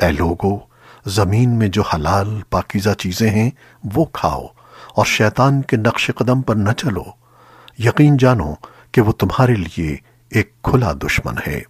اے لوگو، زمین میں جو حلال پاکیزہ چیزیں ہیں، وہ کھاؤ اور شیطان کے نقش قدم پر نہ چلو۔ یقین جانو کہ وہ تمہارے لیے ایک کھلا دشمن ہے۔